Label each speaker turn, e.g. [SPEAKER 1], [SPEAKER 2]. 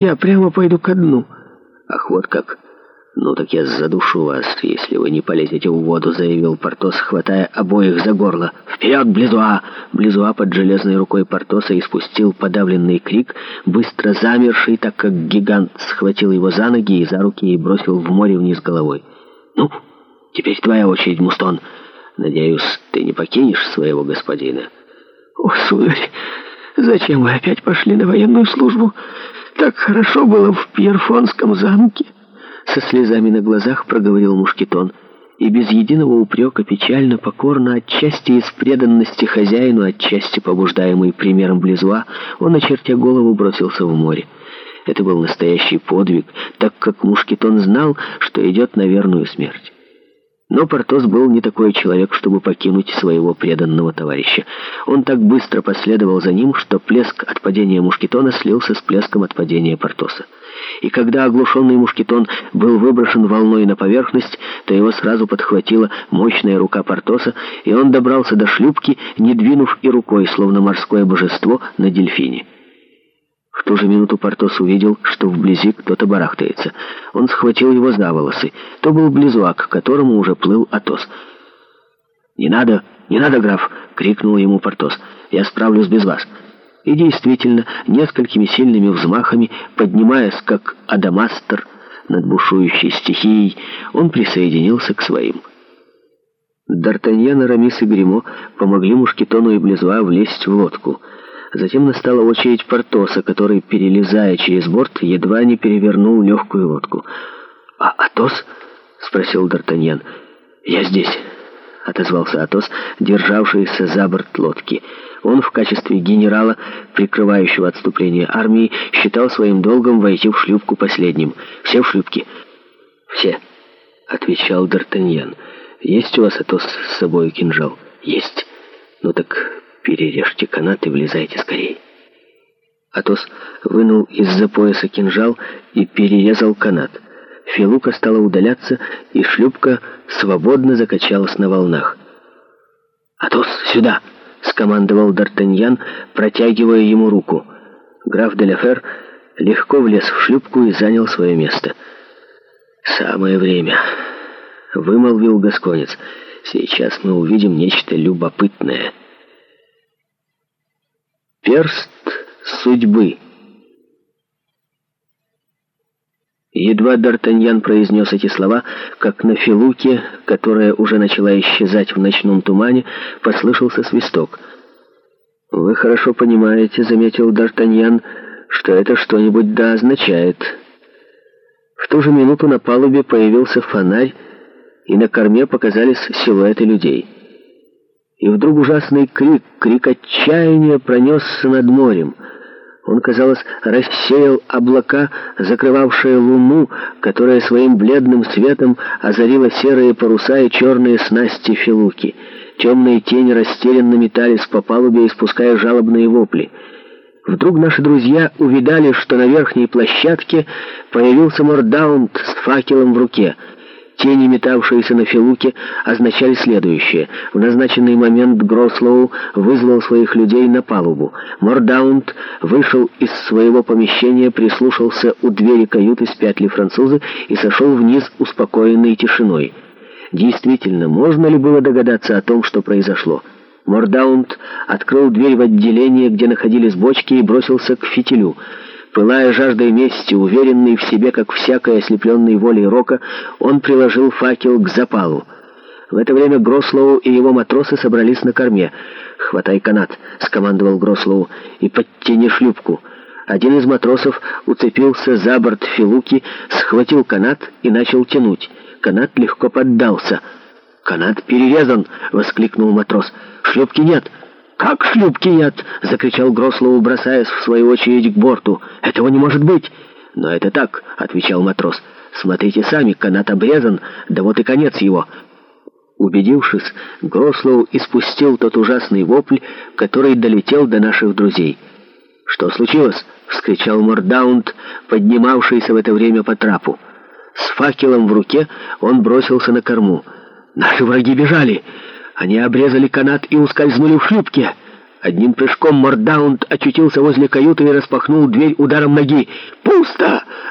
[SPEAKER 1] Я прямо пойду ко дну. Ах, вот как. Ну так я задушу вас, если вы не полезете в воду, заявил Портос, хватая обоих за горло. Вперед, Близуа! Близуа под железной рукой Портоса испустил подавленный крик, быстро замерший, так как гигант схватил его за ноги и за руки и бросил в море вниз головой. Ну, теперь твоя очередь, Мустон. Надеюсь, ты не покинешь своего господина.
[SPEAKER 2] О, сударь, зачем вы опять пошли на военную службу? Так хорошо было в Пьерфонском замке,
[SPEAKER 1] со слезами на глазах проговорил Мушкетон. И без единого упрека печально, покорно, отчасти из преданности хозяину, отчасти побуждаемый примером Близуа, он, очертя голову, бросился в море. Это был настоящий подвиг, так как Мушкетон знал, что идет на верную смерть. Но Портос был не такой человек, чтобы покинуть своего преданного товарища. Он так быстро последовал за ним, что плеск от падения мушкетона слился с плеском от падения Портоса. И когда оглушенный мушкетон был выброшен волной на поверхность, то его сразу подхватила мощная рука Портоса, и он добрался до шлюпки, не двинув и рукой, словно морское божество на дельфине. В ту же минуту Портос увидел, что вблизи кто-то барахтается. Он схватил его за волосы. То был близуак, к которому уже плыл Атос. «Не надо, не надо, граф!» — крикнул ему Портос. «Я справлюсь без вас!» И действительно, несколькими сильными взмахами, поднимаясь как адамастер над бушующей стихией, он присоединился к своим. Д'Артаньян, Арамис и Гремо помогли Мушкетону и Близуа влезть в лодку — Затем настала очередь Портоса, который, перелезая через борт, едва не перевернул легкую лодку. «А Атос?» — спросил Д'Артаньян. «Я здесь», — отозвался Атос, державшийся за борт лодки. Он в качестве генерала, прикрывающего отступление армии, считал своим долгом войти в шлюпку последним. «Все в шлюпке?» «Все», — отвечал Д'Артаньян. «Есть у вас, Атос, с собой кинжал?» «Есть». «Ну так «Перережьте канат и влезайте скорее». Атос вынул из-за пояса кинжал и перерезал канат. Филука стала удаляться, и шлюпка свободно закачалась на волнах. «Атос, сюда!» — скомандовал Д'Артаньян, протягивая ему руку. Граф де Лефер легко влез в шлюпку и занял свое место. «Самое время!» — вымолвил Гасконец. «Сейчас мы увидим нечто любопытное». Перст судьбы. Едва Д'Артаньян произнес эти слова, как на Филуке, которая уже начала исчезать в ночном тумане, послышался свисток. «Вы хорошо понимаете», — заметил Д'Артаньян, — «что это что-нибудь да означает». В ту же минуту на палубе появился фонарь, и на корме показались силуэты людей. И вдруг ужасный крик, крик отчаяния пронесся над морем. Он, казалось, рассеял облака, закрывавшие луну, которая своим бледным светом озарила серые паруса и черные снасти филуки. Темные тени растерянно метались по палубе, испуская жалобные вопли. Вдруг наши друзья увидали, что на верхней площадке появился Мордаунд с факелом в руке — Тени, метавшиеся на Филуке, означали следующее. В назначенный момент Грослоу вызвал своих людей на палубу. Мордаунд вышел из своего помещения, прислушался у двери каюты с пятли французы и сошел вниз успокоенной тишиной. Действительно, можно ли было догадаться о том, что произошло? Мордаунд открыл дверь в отделение, где находились бочки, и бросился к фитилю — Пылая жаждой мести, уверенный в себе, как всякой ослепленной волей Рока, он приложил факел к запалу. В это время Грослоу и его матросы собрались на корме. «Хватай канат», — скомандовал Грослоу, — «и подтяни шлюпку». Один из матросов уцепился за борт Филуки, схватил канат и начал тянуть. Канат легко поддался. «Канат перерезан!» — воскликнул матрос. «Шлюпки нет!» «Как шлюпки нет?» — закричал Грослоу, бросаясь в свою очередь к борту. «Этого не может быть!» «Но это так!» — отвечал матрос. «Смотрите сами, канат обрезан, да вот и конец его!» Убедившись, Грослоу испустил тот ужасный вопль, который долетел до наших друзей. «Что случилось?» — вскричал Мордаунд, поднимавшийся в это время по трапу. С факелом в руке он бросился на корму. «Наши враги бежали!» Они обрезали канат и ускользнули в шлюпке. Одним прыжком Мордаунд очутился возле каюты и распахнул дверь ударом ноги. «Пусто!»